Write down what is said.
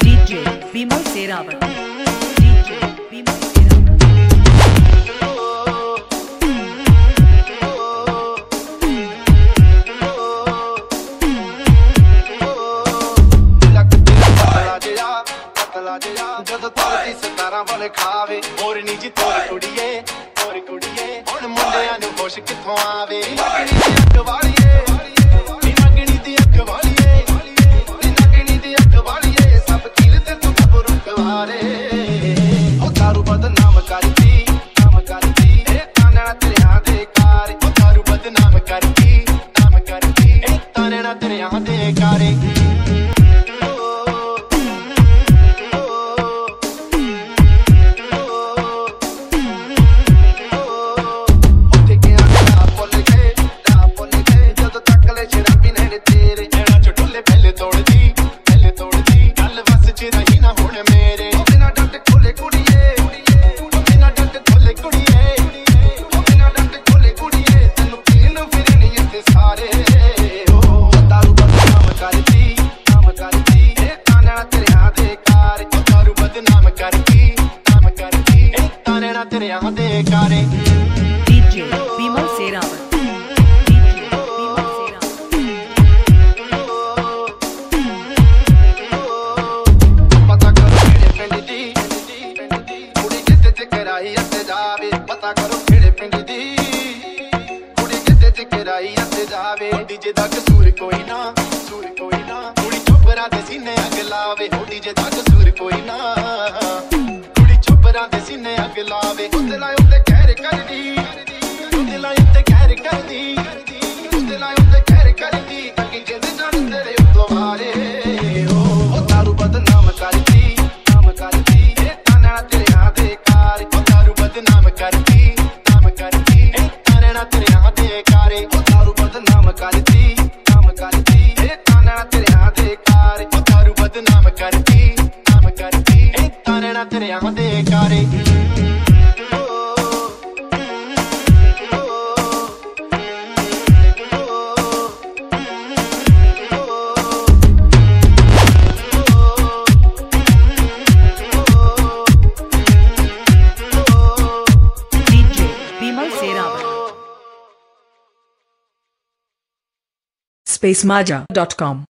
DJ Bimal Seravat. DJ Bimal Seravat. ਲੱਕ ਤੇਰਾ ਪਤਲਾ ਜਿਹਾ ਪਤਲਾ ਜਿਹਾ ਜਦੋਂ ਤਰਦੀ ਸਤਾਰਾਂ ਵਾਲੇ ਖਾਵੇ ਹੋਰ ਨਹੀਂ ਜੀ ਤੋਰ ਕੁੜੀਏ ਤੋਰ ਕੁੜੀਏ ਹੁਣ ਮੁੰਡਿਆਂ ਨੂੰ ਹੋਸ਼ ਕਿੱਥੋਂ ਆਵੇ ਨਗਣੀ ਦੀ ਅੱਖ tere yahan de kare ਇਹ ਤਾਨਣਾ ਤੇਰਿਆਂ ਦੇ ਕਾਰੇ DJ Bimal Seravat. ਪਤਾ ਕਰੋ ਕਿਹੜੇ ਪਿੰਡ ਦੀ ਕੁੜੀ ਜਿੱਤੇ ਚ ਕਰਾਈ ਅਤੇ ਜਾਵੇ। ਪਤਾ ਕਰੋ ਕਿਹੜੇ ਪਿੰਡ ਦੀ ਕੁੜੀ ਜਿੱਤੇ ਚ ਕਰਾਈ ਅਤੇ ਜਾਵੇ। ਡੀਜੇ ਦਾ ਕਸੂਰ ਕੋਈ ਨਾ ਕਸੂਰ ਕੋਈ ਨਾ। ਕੁੜੀ ਚੁੱਪਰਾਂ ਦੇ ਸੀਨੇ ਅੱਗ ਲਾਵੇ। ਡੀਜੇ ਦਾ ਕਸੂਰ ਕੋਈ ਨਾ। ਕੁੜੀ ਚੁੱਪਰਾਂ ਦੇ ਸੀਨੇ ਅੱਗ ਲਾਵੇ। ਉਹਦੇ ਲਾਇ ਉੱਤੇ ਕਹਿਰ ਕਰਦੀ। ਉਹਦੇ ਲਾਇ ਉੱਤੇ ਕਹਿਰ ਕਰਦੀ। ਉਹਦੇ ਲਾਇ ਉੱਤੇ ਕਹਿਰ ਕਰਦੀ। ਕਰਦੀ ਇਹ ਤਾਨਣਾ ਤੇਰਿਆਂ ਦੇ ਕਾਰੇ DJ Bimal Seravat. spacemaja.com